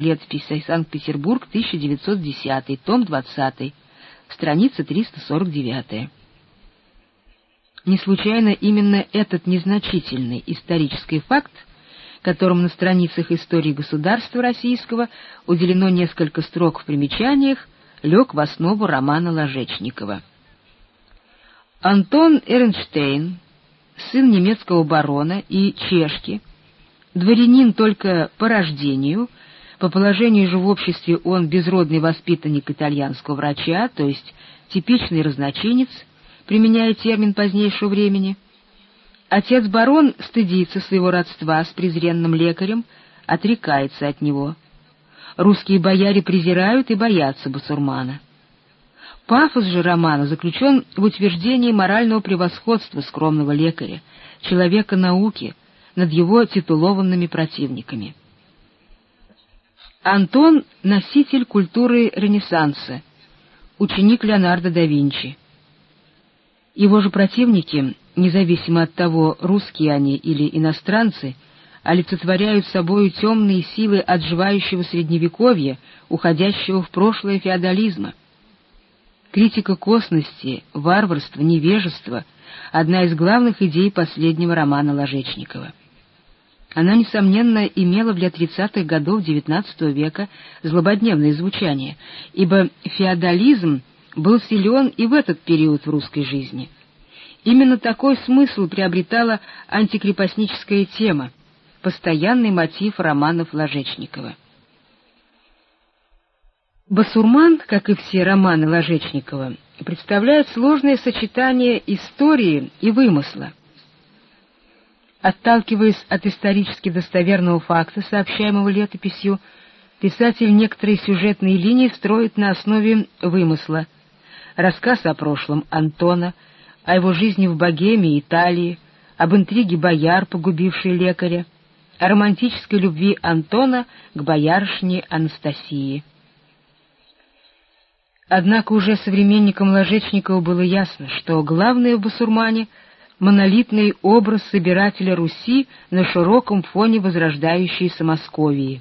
Летопись Санкт-Петербург, 1910, том 20, страница 349. Не случайно именно этот незначительный исторический факт, которому на страницах истории государства российского уделено несколько строк в примечаниях, лег в основу романа Ложечникова. Антон Эрнштейн, сын немецкого барона и чешки, дворянин только по рождению — по положению же в обществе он безродный воспитанник итальянского врача, то есть типичный разночинец, применяя термин позднейшего времени. Отец-барон стыдится своего родства с презренным лекарем, отрекается от него. Русские бояре презирают и боятся басурмана. Пафос же романа заключен в утверждении морального превосходства скромного лекаря, человека науки, над его титулованными противниками. Антон — носитель культуры Ренессанса, ученик Леонардо да Винчи. Его же противники, независимо от того, русские они или иностранцы, олицетворяют собою темные силы отживающего средневековья, уходящего в прошлое феодализма. Критика косности, варварства, невежества — одна из главных идей последнего романа Ложечникова. Она, несомненно, имела для тридцатых годов XIX века злободневное звучание, ибо феодализм был силен и в этот период в русской жизни. Именно такой смысл приобретала антикрепостническая тема, постоянный мотив романов Ложечникова. Басурман, как и все романы Ложечникова, представляет сложное сочетание истории и вымысла. Отталкиваясь от исторически достоверного факта, сообщаемого летописью, писатель некоторые сюжетные линии строит на основе вымысла. Рассказ о прошлом Антона, о его жизни в Богеме, Италии, об интриге бояр, погубившей лекаря, о романтической любви Антона к боярышне Анастасии. Однако уже современникам Ложечникова было ясно, что главное в басурмане — монолитный образ собирателя Руси на широком фоне возрождающейся Московии.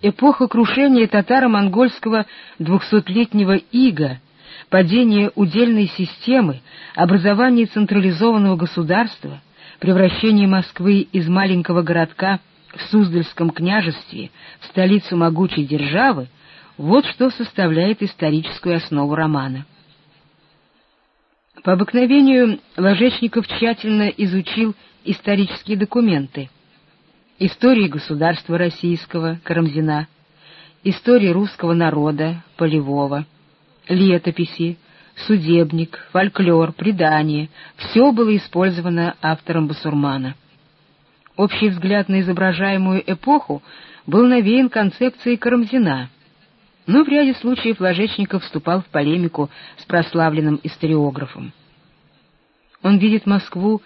Эпоха крушения татаро-монгольского двухсотлетнего ига, падение удельной системы, образование централизованного государства, превращение Москвы из маленького городка в Суздальском княжестве в столицу могучей державы — вот что составляет историческую основу романа. По обыкновению Ложечников тщательно изучил исторические документы. Истории государства российского Карамзина, истории русского народа Полевого, летописи, судебник, фольклор, предание — все было использовано автором Басурмана. Общий взгляд на изображаемую эпоху был навеян концепцией Карамзина — но в ряде случаев Ложечников вступал в полемику с прославленным историографом. Он видит Москву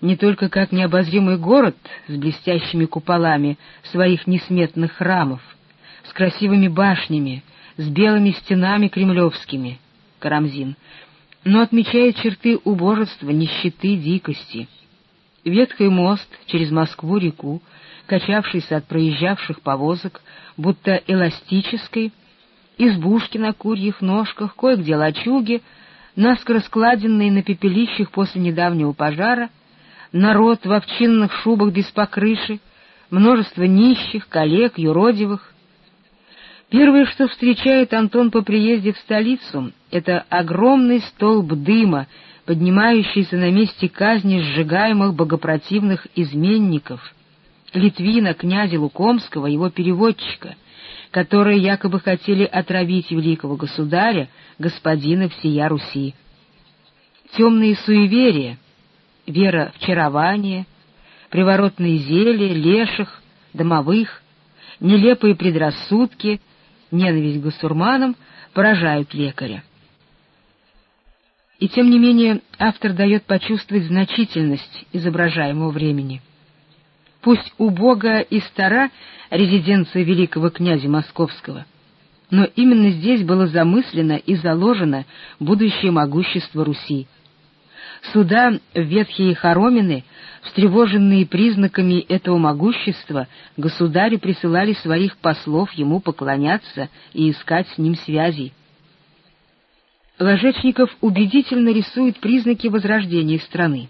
не только как необозримый город с блестящими куполами своих несметных храмов, с красивыми башнями, с белыми стенами кремлевскими, Карамзин, но отмечает черты убожества, нищеты, дикости. Ветхий мост через Москву-реку, качавшийся от проезжавших повозок, будто эластической, избушки на курьих ножках, кое-где лачуги, наскоро складенные на пепелищах после недавнего пожара, народ в овчинных шубах без покрыши, множество нищих, коллег, юродивых. Первое, что встречает Антон по приезде в столицу, это огромный столб дыма, поднимающийся на месте казни сжигаемых богопротивных изменников, Литвина, князя Лукомского, его переводчика — которые якобы хотели отравить великого государя, господина всея Руси. Темные суеверия, вера в чарование, приворотные зелья, леших, домовых, нелепые предрассудки, ненависть к гасурманам поражают лекаря. И тем не менее автор дает почувствовать значительность изображаемого времени. Пусть убога и стара резиденция великого князя Московского. Но именно здесь было замыслено и заложено будущее могущество Руси. Суда ветхие хоромины, встревоженные признаками этого могущества, государи присылали своих послов ему поклоняться и искать с ним связей. Ложечников убедительно рисует признаки возрождения страны.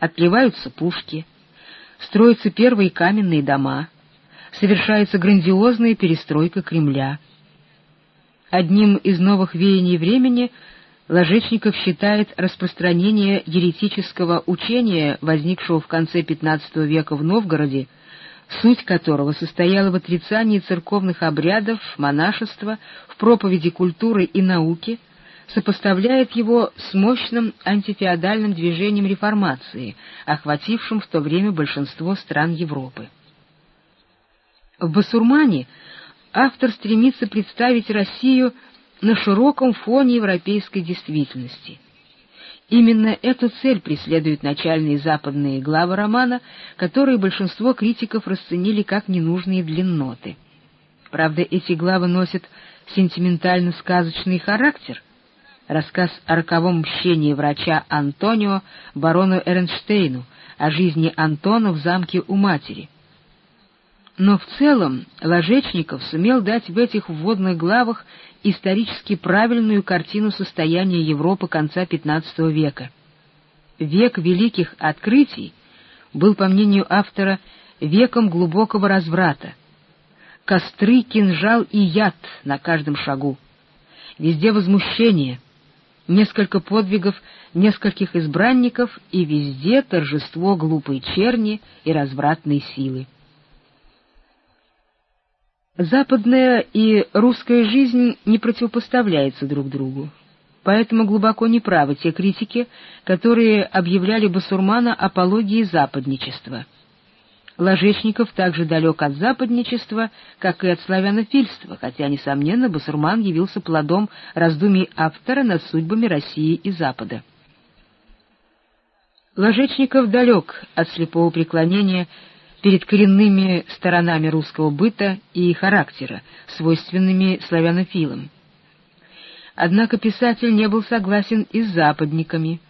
Отливаются пушки, строятся первые каменные дома, совершается грандиозная перестройка Кремля. Одним из новых веяний времени Ложечников считает распространение еретического учения, возникшего в конце XV века в Новгороде, суть которого состояла в отрицании церковных обрядов, монашества, в проповеди культуры и науки, сопоставляет его с мощным антифеодальным движением реформации, охватившим в то время большинство стран Европы. В «Басурмане» автор стремится представить Россию на широком фоне европейской действительности. Именно эту цель преследуют начальные западные главы романа, которые большинство критиков расценили как ненужные длинноты. Правда, эти главы носят сентиментально-сказочный характер. Рассказ о роковом мщении врача Антонио барону Эрнштейну, о жизни Антона в замке у матери — но в целом Ложечников сумел дать в этих вводных главах исторически правильную картину состояния Европы конца XV века. Век великих открытий был, по мнению автора, веком глубокого разврата. Костры, кинжал и яд на каждом шагу. Везде возмущение, несколько подвигов нескольких избранников и везде торжество глупой черни и развратной силы. Западная и русская жизнь не противопоставляются друг другу. Поэтому глубоко неправы те критики, которые объявляли басурмана апологией западничества. Ложечников также далек от западничества, как и от славянофильства, хотя, несомненно, басурман явился плодом раздумий автора над судьбами России и Запада. Ложечников далек от слепого преклонения перед коренными сторонами русского быта и характера, свойственными славянофилам. Однако писатель не был согласен и с западниками,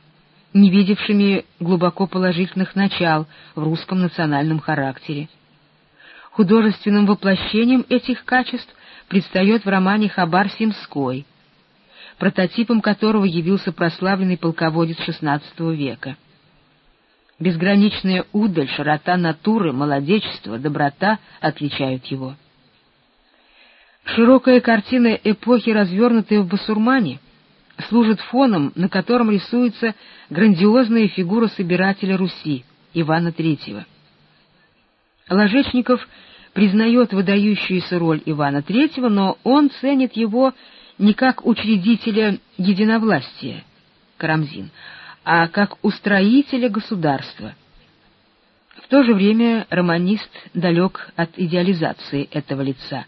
не видевшими глубоко положительных начал в русском национальном характере. Художественным воплощением этих качеств предстает в романе «Хабар Симской», прототипом которого явился прославленный полководец XVI века. Безграничная удаль, широта натуры, молодечество, доброта отличают его. Широкая картина эпохи, развернутая в Басурмане, служит фоном, на котором рисуется грандиозная фигура собирателя Руси, Ивана III. Ложечников признает выдающуюся роль Ивана III, но он ценит его не как учредителя единовластия, Карамзин, а как устроителя государства. В то же время романист далек от идеализации этого лица.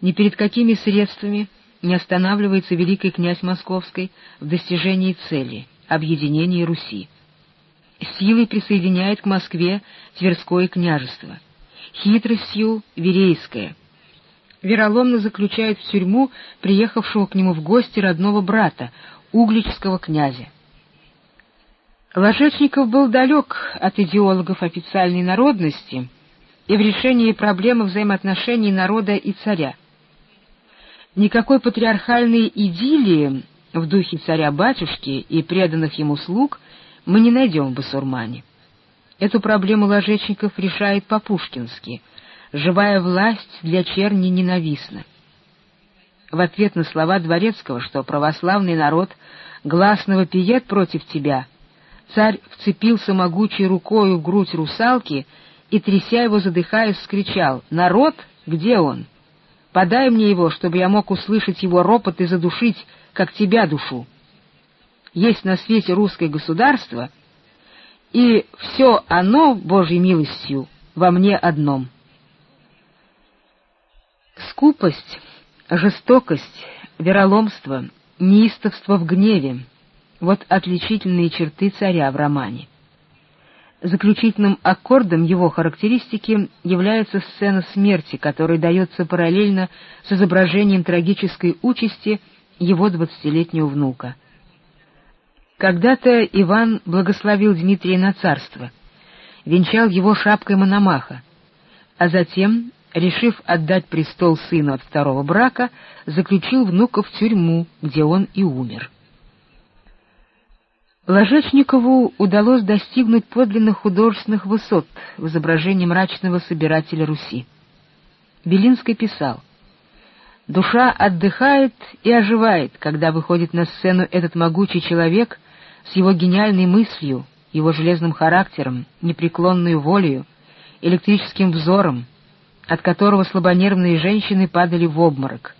Ни перед какими средствами не останавливается великий князь Московский в достижении цели — объединения Руси. Силой присоединяет к Москве Тверское княжество, хитростью — Верейское. Вероломно заключает в тюрьму приехавшего к нему в гости родного брата, угличского князя. Ложечников был далек от идеологов официальной народности и в решении проблемы взаимоотношений народа и царя. Никакой патриархальной идиллии в духе царя-батюшки и преданных ему слуг мы не найдем в басурмане. Эту проблему Ложечников решает по-пушкински «живая власть для черни ненавистна». В ответ на слова Дворецкого, что православный народ гласно вопиет против тебя — Царь вцепился могучей рукою в грудь русалки и, тряся его, задыхаясь, вскричал «Народ, где он? Подай мне его, чтобы я мог услышать его ропот и задушить, как тебя душу. Есть на свете русское государство, и все оно, Божьей милостью, во мне одном». Скупость, жестокость, вероломство, неистовство в гневе — вот отличительные черты царя в романе. Заключительным аккордом его характеристики является сцена смерти, которая дается параллельно с изображением трагической участи его двадцатилетнего внука. Когда-то Иван благословил Дмитрия на царство, венчал его шапкой Мономаха, а затем, решив отдать престол сыну от второго брака, заключил внука в тюрьму, где он и умер. Ложечникову удалось достигнуть подлинных художественных высот в изображении мрачного собирателя Руси. Белинский писал, «Душа отдыхает и оживает, когда выходит на сцену этот могучий человек с его гениальной мыслью, его железным характером, непреклонной волею, электрическим взором, от которого слабонервные женщины падали в обморок.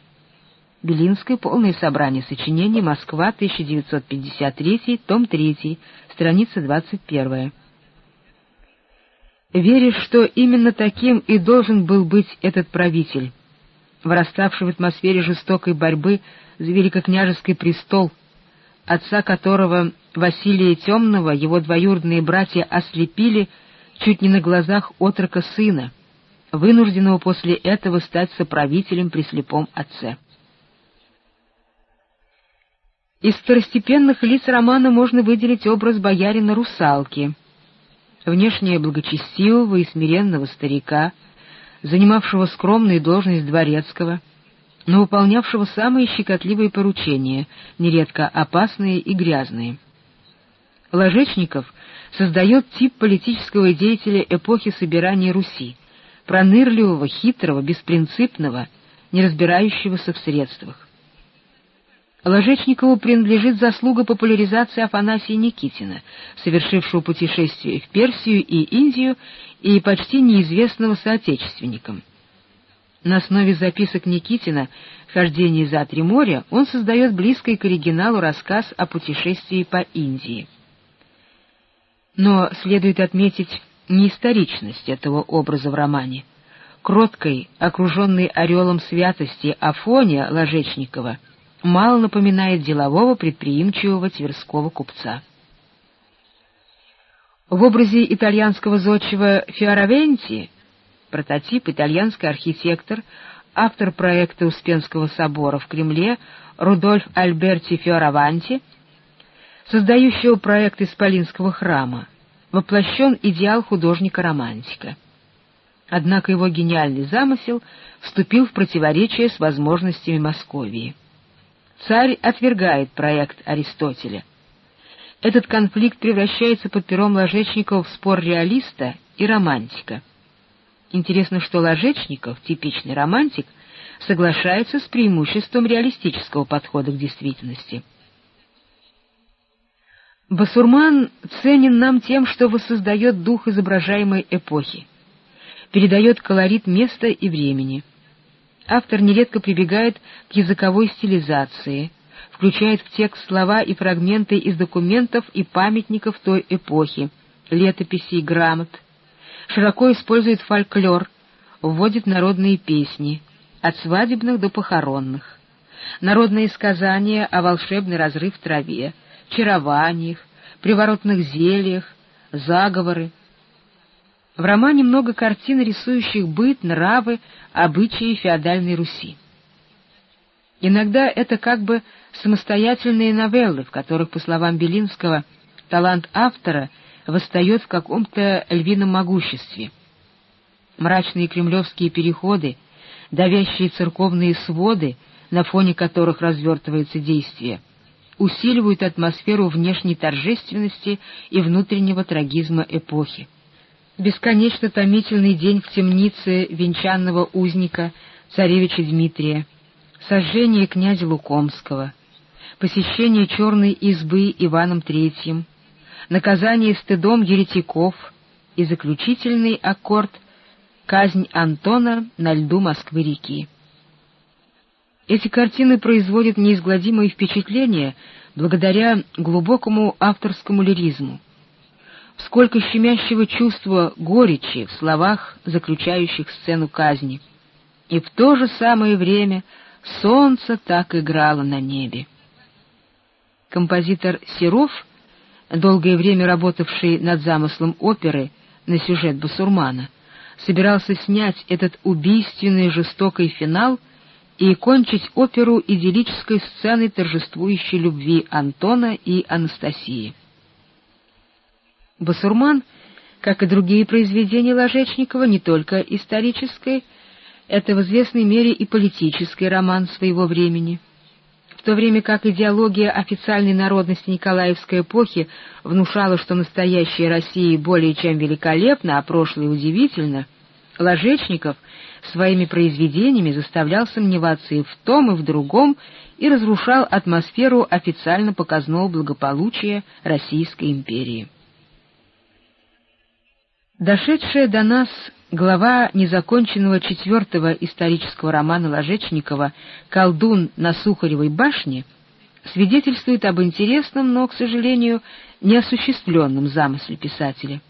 Белинское полное собрание сочинений «Москва, 1953», том 3, страница 21. Веришь, что именно таким и должен был быть этот правитель, выраставший в атмосфере жестокой борьбы за великокняжеский престол, отца которого Василия Темного его двоюродные братья ослепили чуть не на глазах отрока сына, вынужденного после этого стать соправителем при слепом отце. Из второстепенных лиц романа можно выделить образ боярина-русалки, внешне благочестивого и смиренного старика, занимавшего скромную должность дворецкого, но выполнявшего самые щекотливые поручения, нередко опасные и грязные. Ложечников создает тип политического деятеля эпохи собирания Руси, пронырливого, хитрого, беспринципного, не разбирающегося в средствах. Ложечникову принадлежит заслуга популяризации Афанасия Никитина, совершившего путешествие в Персию и Индию и почти неизвестного соотечественникам. На основе записок Никитина «Хождение за три моря» он создает близкий к оригиналу рассказ о путешествии по Индии. Но следует отметить неисторичность этого образа в романе. Кроткой, окруженной орелом святости Афония Ложечникова — мало напоминает делового предприимчивого тверского купца. В образе итальянского зодчего Фиоравенти, прототип итальянский архитектор, автор проекта Успенского собора в Кремле Рудольф Альберти Фиораванти, создающего проект Исполинского храма, воплощен идеал художника-романтика. Однако его гениальный замысел вступил в противоречие с возможностями Московии. Царь отвергает проект Аристотеля. Этот конфликт превращается под пером Ложечникова в спор реалиста и романтика. Интересно, что Ложечников, типичный романтик, соглашается с преимуществом реалистического подхода к действительности. Басурман ценен нам тем, что воссоздает дух изображаемой эпохи, передает колорит места и времени — Автор нередко прибегает к языковой стилизации, включает в текст слова и фрагменты из документов и памятников той эпохи, летописей, грамот, широко использует фольклор, вводит народные песни, от свадебных до похоронных, народные сказания о волшебный разрыв в траве, чарованиях, приворотных зельях, заговоры, в романе много картин, рисующих быт, нравы, обычаи феодальной Руси. Иногда это как бы самостоятельные новеллы, в которых, по словам Белинского, талант автора восстает в каком-то львином могуществе. Мрачные кремлевские переходы, давящие церковные своды, на фоне которых развертывается действие, усиливают атмосферу внешней торжественности и внутреннего трагизма эпохи бесконечно томительный день в темнице венчанного узника царевича Дмитрия, сожжение князя Лукомского, посещение черной избы Иваном Третьим, наказание стыдом еретиков и заключительный аккорд «Казнь Антона на льду Москвы-реки». Эти картины производят неизгладимое впечатление благодаря глубокому авторскому лиризму сколько щемящего чувства горечи в словах, заключающих сцену казни. И в то же самое время солнце так играло на небе. Композитор Серов, долгое время работавший над замыслом оперы на сюжет Басурмана, собирался снять этот убийственный жестокий финал и кончить оперу идиллической сценой торжествующей любви Антона и Анастасии. Басурман, как и другие произведения Ложечникова, не только исторической, это в известной мере и политический роман своего времени. В то время как идеология официальной народности Николаевской эпохи внушала, что настоящая Россия более чем великолепна, а прошлое удивительно, Ложечников своими произведениями заставлял сомневаться и в том, и в другом, и разрушал атмосферу официально показного благополучия Российской империи. Дошедшая до нас глава незаконченного четвертого исторического романа Ложечникова «Колдун на Сухаревой башне» свидетельствует об интересном, но, к сожалению, неосуществленном замысле писателя.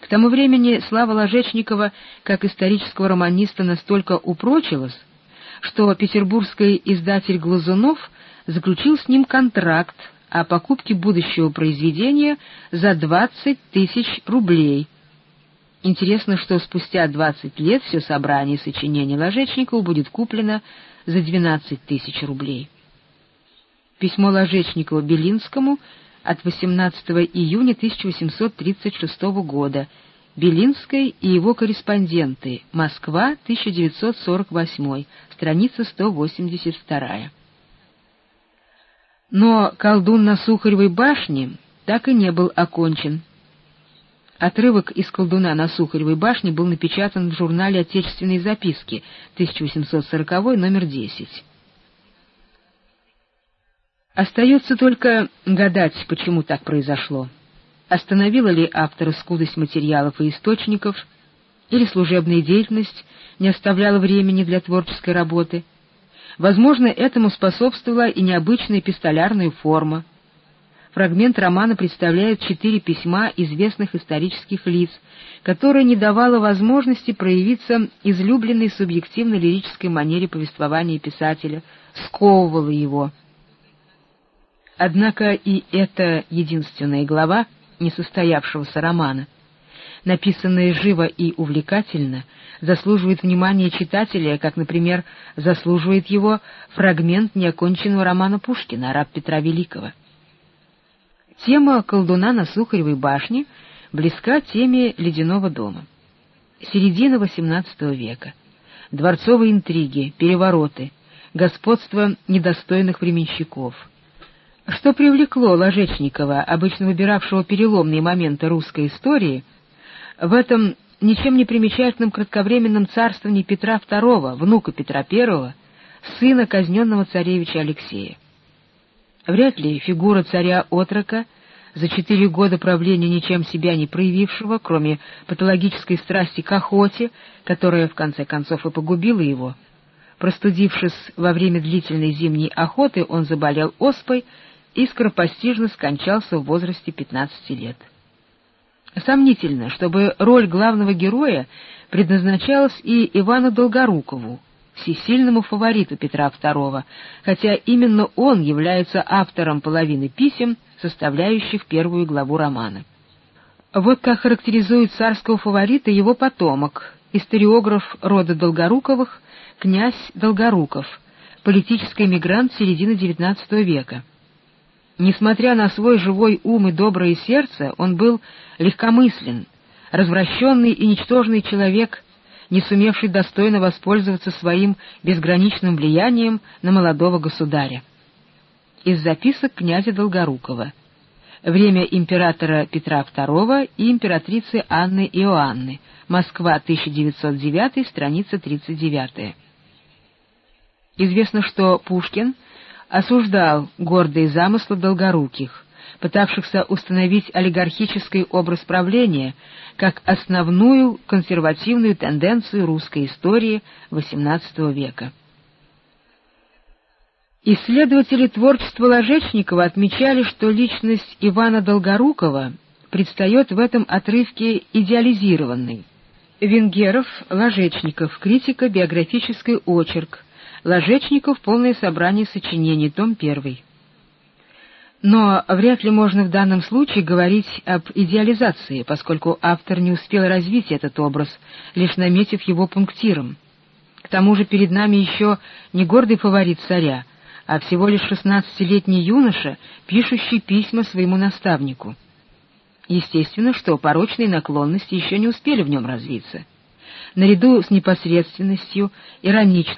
К тому времени слава Ложечникова как исторического романиста настолько упрочилась, что петербургский издатель Глазунов заключил с ним контракт о покупке будущего произведения за 20 тысяч рублей — Интересно, что спустя 20 лет все собрание сочинений Ложечникова будет куплено за 12 тысяч рублей. Письмо Ложечникова Белинскому от 18 июня 1836 года. Белинской и его корреспонденты. Москва, 1948. Страница 182. Но колдун на Сухаревой башне так и не был окончен. Отрывок из «Колдуна на Сухаревой башне» был напечатан в журнале «Отечественные записки», 1840 номер 10. Остается только гадать, почему так произошло. Остановила ли автора скудость материалов и источников, или служебная деятельность не оставляла времени для творческой работы. Возможно, этому способствовала и необычная эпистолярная форма, фрагмент романа представляет четыре письма известных исторических лиц, которые не давало возможности проявиться излюбленной субъективно-лирической манере повествования писателя, сковывало его. Однако и эта единственная глава несостоявшегося романа, написанная живо и увлекательно, заслуживает внимания читателя, как, например, заслуживает его фрагмент неоконченного романа Пушкина «Араб Петра Великого». Тема колдуна на Сухаревой башне близка теме ледяного дома. Середина XVIII века. Дворцовые интриги, перевороты, господство недостойных временщиков. Что привлекло Ложечникова, обычно выбиравшего переломные моменты русской истории, в этом ничем не примечательном кратковременном царствовании Петра II, внука Петра I, сына казненного царевича Алексея. Вряд ли фигура царя-отрока, за четыре года правления ничем себя не проявившего, кроме патологической страсти к охоте, которая в конце концов и погубила его. Простудившись во время длительной зимней охоты, он заболел оспой и скоропостижно скончался в возрасте 15 лет. Сомнительно, чтобы роль главного героя предназначалась и Ивану Долгорукову, всесильному фавориту Петра II, хотя именно он является автором половины писем, составляющих первую главу романа. Вот как характеризует царского фаворита его потомок, историограф рода Долгоруковых, князь Долгоруков, политический эмигрант середины XIX века. Несмотря на свой живой ум и доброе сердце, он был легкомыслен, развращенный и ничтожный человек, не сумевший достойно воспользоваться своим безграничным влиянием на молодого государя. Из записок князя Долгорукова. Время императора Петра II и императрицы Анны Иоанны. Москва, 1909, страница 39. Известно, что Пушкин осуждал гордые замыслы Долгоруких, пытавшихся установить олигархический образ правления как основную консервативную тенденцию русской истории XVIII века. Исследователи творчества Ложечникова отмечали, что личность Ивана Долгорукова предстает в этом отрывке идеализированной. Венгеров, Ложечников, критика, биографический очерк, Ложечников, полное собрание сочинений, том 1. Но вряд ли можно в данном случае говорить об идеализации, поскольку автор не успел развить этот образ, лишь наметив его пунктиром. тому же перед нами еще не гордый фаворит царя, а всего лишь шестнадцатилетний юноша, пишущий письма своему наставнику. Естественно, что порочные наклонности еще не успели в нем развиться. Наряду с непосредственностью, ироничностью,